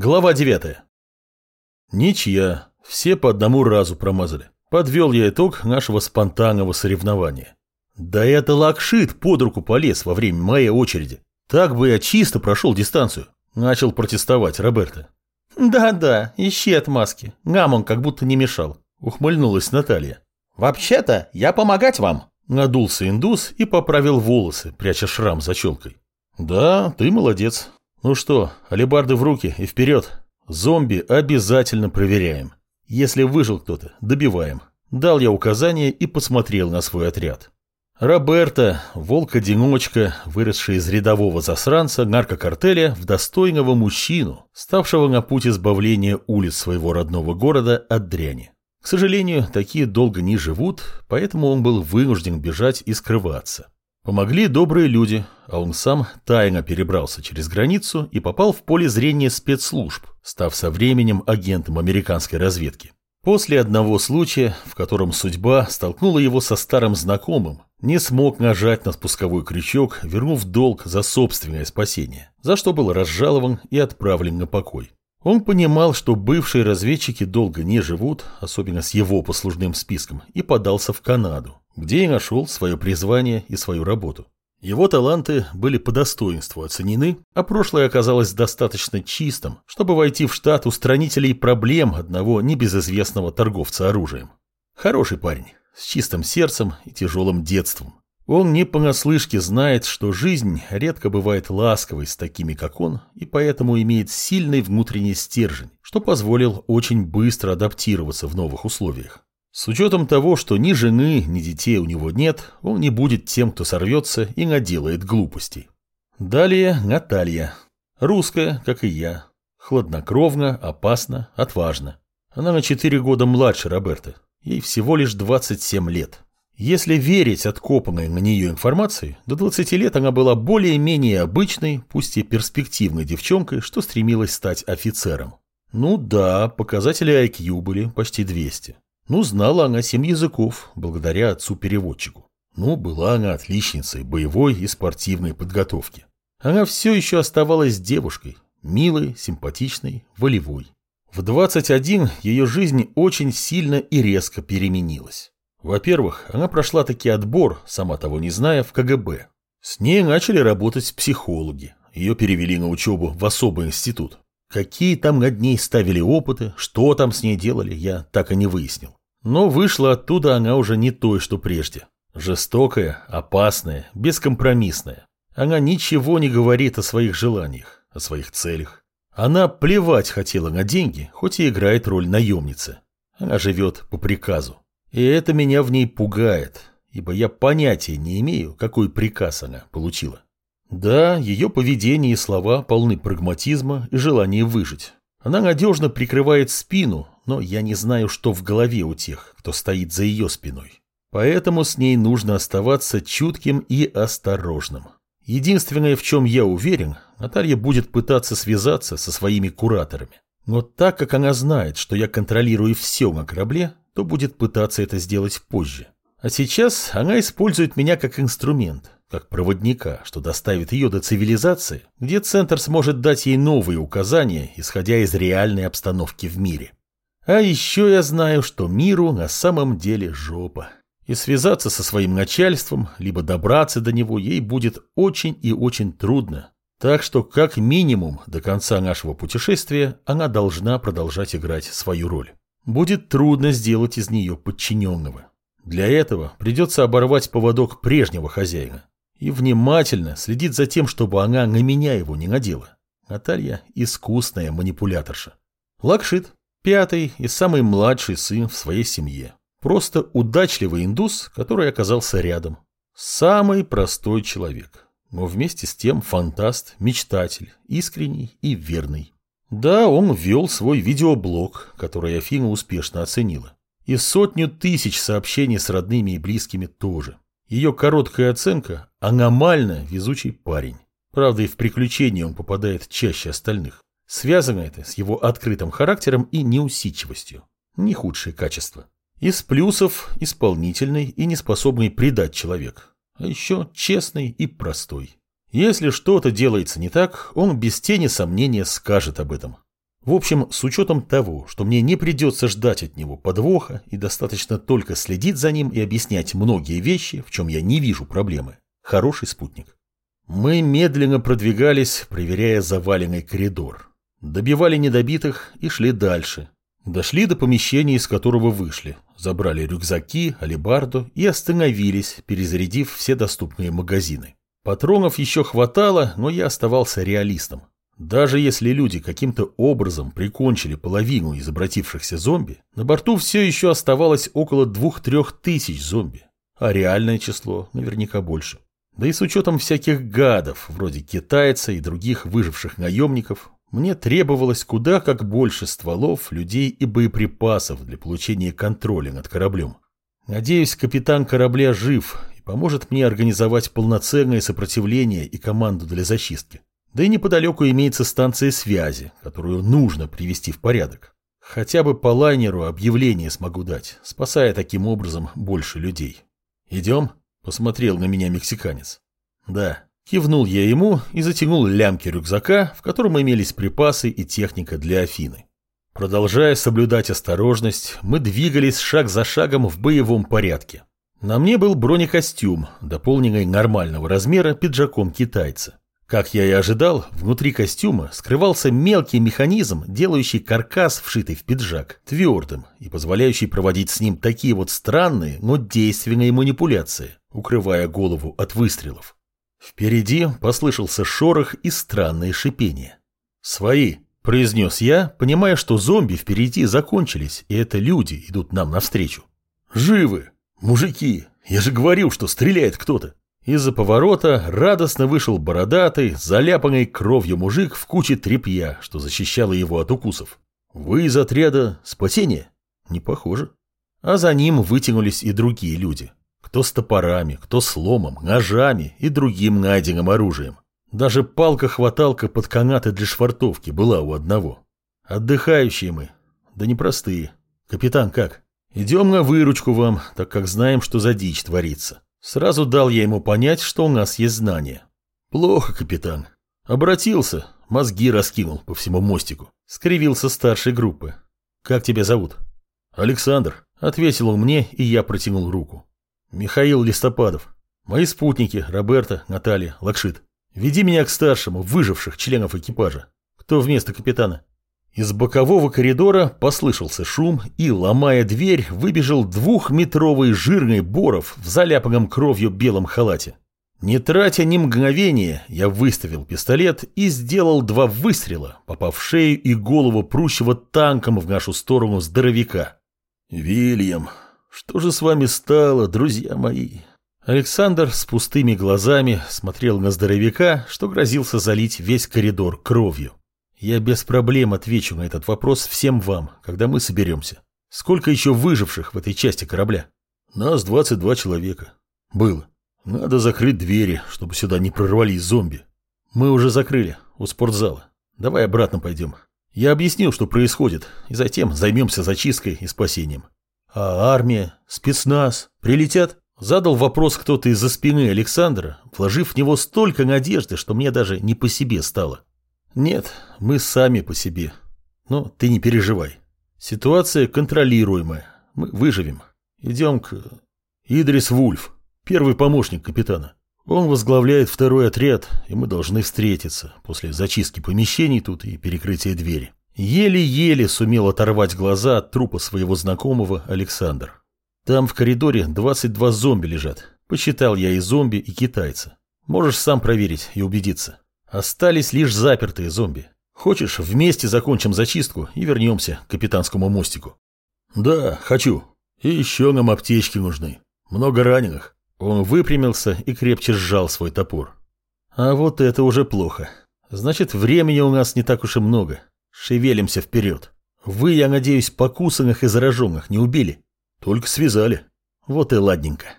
Глава 9. Ничья. Все по одному разу промазали. Подвел я итог нашего спонтанного соревнования. Да это лакшит под руку полез во время моей очереди. Так бы я чисто прошел дистанцию. Начал протестовать Роберто. Да-да, ищи отмазки. Нам он как будто не мешал. Ухмыльнулась Наталья. Вообще-то я помогать вам. Надулся индус и поправил волосы, пряча шрам за челкой. Да, ты молодец. Ну что, алебарды в руки и вперед. Зомби обязательно проверяем. Если выжил кто-то, добиваем. Дал я указание и посмотрел на свой отряд. Роберто, волк-одиночка, выросший из рядового засранца наркокартеля в достойного мужчину, ставшего на путь избавления улиц своего родного города от дряни. К сожалению, такие долго не живут, поэтому он был вынужден бежать и скрываться. Помогли добрые люди, а он сам тайно перебрался через границу и попал в поле зрения спецслужб, став со временем агентом американской разведки. После одного случая, в котором судьба столкнула его со старым знакомым, не смог нажать на спусковой крючок, вернув долг за собственное спасение, за что был разжалован и отправлен на покой. Он понимал, что бывшие разведчики долго не живут, особенно с его послужным списком, и подался в Канаду, где и нашел свое призвание и свою работу. Его таланты были по достоинству оценены, а прошлое оказалось достаточно чистым, чтобы войти в штат устранителей проблем одного небезызвестного торговца оружием. Хороший парень, с чистым сердцем и тяжелым детством. Он не понаслышке знает, что жизнь редко бывает ласковой с такими, как он, и поэтому имеет сильный внутренний стержень, что позволил очень быстро адаптироваться в новых условиях. С учетом того, что ни жены, ни детей у него нет, он не будет тем, кто сорвется и наделает глупостей. Далее Наталья. Русская, как и я. Хладнокровно, опасно, отважно. Она на 4 года младше Роберта. Ей всего лишь 27 лет. Если верить откопанной на нее информации, до 20 лет она была более-менее обычной, пусть и перспективной девчонкой, что стремилась стать офицером. Ну да, показатели IQ были почти 200. Ну, знала она семь языков, благодаря отцу-переводчику. Ну, была она отличницей боевой и спортивной подготовки. Она все еще оставалась девушкой, милой, симпатичной, волевой. В 21 ее жизнь очень сильно и резко переменилась. Во-первых, она прошла таки отбор, сама того не зная, в КГБ. С ней начали работать психологи. Ее перевели на учебу в особый институт. Какие там над ней ставили опыты, что там с ней делали, я так и не выяснил. Но вышла оттуда она уже не той, что прежде. Жестокая, опасная, бескомпромиссная. Она ничего не говорит о своих желаниях, о своих целях. Она плевать хотела на деньги, хоть и играет роль наемницы. Она живет по приказу. И это меня в ней пугает, ибо я понятия не имею, какой приказ она получила. Да, ее поведение и слова полны прагматизма и желания выжить. Она надежно прикрывает спину, но я не знаю, что в голове у тех, кто стоит за ее спиной. Поэтому с ней нужно оставаться чутким и осторожным. Единственное, в чем я уверен, Наталья будет пытаться связаться со своими кураторами. Но так как она знает, что я контролирую все на корабле, то будет пытаться это сделать позже. А сейчас она использует меня как инструмент, как проводника, что доставит ее до цивилизации, где Центр сможет дать ей новые указания, исходя из реальной обстановки в мире. А еще я знаю, что миру на самом деле жопа. И связаться со своим начальством, либо добраться до него ей будет очень и очень трудно. Так что, как минимум, до конца нашего путешествия она должна продолжать играть свою роль. Будет трудно сделать из нее подчиненного. Для этого придется оборвать поводок прежнего хозяина и внимательно следить за тем, чтобы она на меня его не надела. Наталья – искусная манипуляторша. Лакшит Пятый и самый младший сын в своей семье. Просто удачливый индус, который оказался рядом. Самый простой человек. Но вместе с тем фантаст, мечтатель, искренний и верный. Да, он вел свой видеоблог, который Афина успешно оценила. И сотню тысяч сообщений с родными и близкими тоже. Ее короткая оценка – аномально везучий парень. Правда, и в приключения он попадает чаще остальных. Связано это с его открытым характером и неусидчивостью. Не худшие качества. Из плюсов исполнительный и неспособный предать человек. А еще честный и простой. Если что-то делается не так, он без тени сомнения скажет об этом. В общем, с учетом того, что мне не придется ждать от него подвоха и достаточно только следить за ним и объяснять многие вещи, в чем я не вижу проблемы, хороший спутник. Мы медленно продвигались, проверяя заваленный коридор. Добивали недобитых и шли дальше. Дошли до помещения, из которого вышли. Забрали рюкзаки, алебарду и остановились, перезарядив все доступные магазины. Патронов еще хватало, но я оставался реалистом. Даже если люди каким-то образом прикончили половину из обратившихся зомби, на борту все еще оставалось около двух-трех тысяч зомби, а реальное число наверняка больше. Да и с учетом всяких гадов, вроде китайца и других выживших наемников, мне требовалось куда как больше стволов, людей и боеприпасов для получения контроля над кораблем. Надеюсь, капитан корабля жив и поможет мне организовать полноценное сопротивление и команду для зачистки. Да и неподалеку имеется станция связи, которую нужно привести в порядок. Хотя бы по лайнеру объявление смогу дать, спасая таким образом больше людей. «Идем?» – посмотрел на меня мексиканец. «Да». Кивнул я ему и затянул лямки рюкзака, в котором имелись припасы и техника для Афины. Продолжая соблюдать осторожность, мы двигались шаг за шагом в боевом порядке. На мне был бронекостюм, дополненный нормального размера пиджаком китайца. Как я и ожидал, внутри костюма скрывался мелкий механизм, делающий каркас, вшитый в пиджак, твердым и позволяющий проводить с ним такие вот странные, но действенные манипуляции, укрывая голову от выстрелов. Впереди послышался шорох и странное шипение. «Свои!» – произнес я, понимая, что зомби впереди закончились, и это люди идут нам навстречу. «Живы! Мужики! Я же говорил, что стреляет кто-то!» Из-за поворота радостно вышел бородатый, заляпанный кровью мужик в куче тряпья, что защищало его от укусов. «Вы из отряда спасения?» «Не похоже». А за ним вытянулись и другие люди. Кто с топорами, кто с ломом, ножами и другим найденным оружием. Даже палка-хваталка под канаты для швартовки была у одного. Отдыхающие мы. Да непростые. Капитан как? Идем на выручку вам, так как знаем, что за дичь творится. Сразу дал я ему понять, что у нас есть знания. Плохо, капитан. Обратился, мозги раскинул по всему мостику. Скривился старшей группы. Как тебя зовут? Александр. Ответил он мне, и я протянул руку. Михаил Листопадов. Мои спутники, Роберта, Наталья, Лакшит. Веди меня к старшему, выживших членов экипажа. Кто вместо капитана? Из бокового коридора послышался шум, и, ломая дверь, выбежал двухметровый жирный Боров в заляпанном кровью белом халате. Не тратя ни мгновения, я выставил пистолет и сделал два выстрела, попав в шею и голову прущего танком в нашу сторону здоровяка. «Вильям, что же с вами стало, друзья мои?» Александр с пустыми глазами смотрел на здоровяка, что грозился залить весь коридор кровью. Я без проблем отвечу на этот вопрос всем вам, когда мы соберемся. Сколько еще выживших в этой части корабля? Нас 22 человека. Было. Надо закрыть двери, чтобы сюда не прорвались зомби. Мы уже закрыли, у спортзала. Давай обратно пойдем. Я объяснил, что происходит, и затем займемся зачисткой и спасением. А армия, спецназ, прилетят? Задал вопрос кто-то из-за спины Александра, вложив в него столько надежды, что мне даже не по себе стало. Нет, мы сами по себе. Но ты не переживай. Ситуация контролируемая. Мы выживем. Идем к... Идрис Вульф, первый помощник капитана. Он возглавляет второй отряд, и мы должны встретиться после зачистки помещений тут и перекрытия двери. Еле-еле сумел оторвать глаза от трупа своего знакомого Александр. Там в коридоре 22 зомби лежат. Посчитал я и зомби, и китайца. Можешь сам проверить и убедиться. Остались лишь запертые зомби. Хочешь, вместе закончим зачистку и вернемся к капитанскому мостику? Да, хочу. И еще нам аптечки нужны. Много раненых. Он выпрямился и крепче сжал свой топор. А вот это уже плохо. Значит, времени у нас не так уж и много. Шевелимся вперед. Вы, я надеюсь, покусанных и зараженных не убили? Только связали. Вот и ладненько.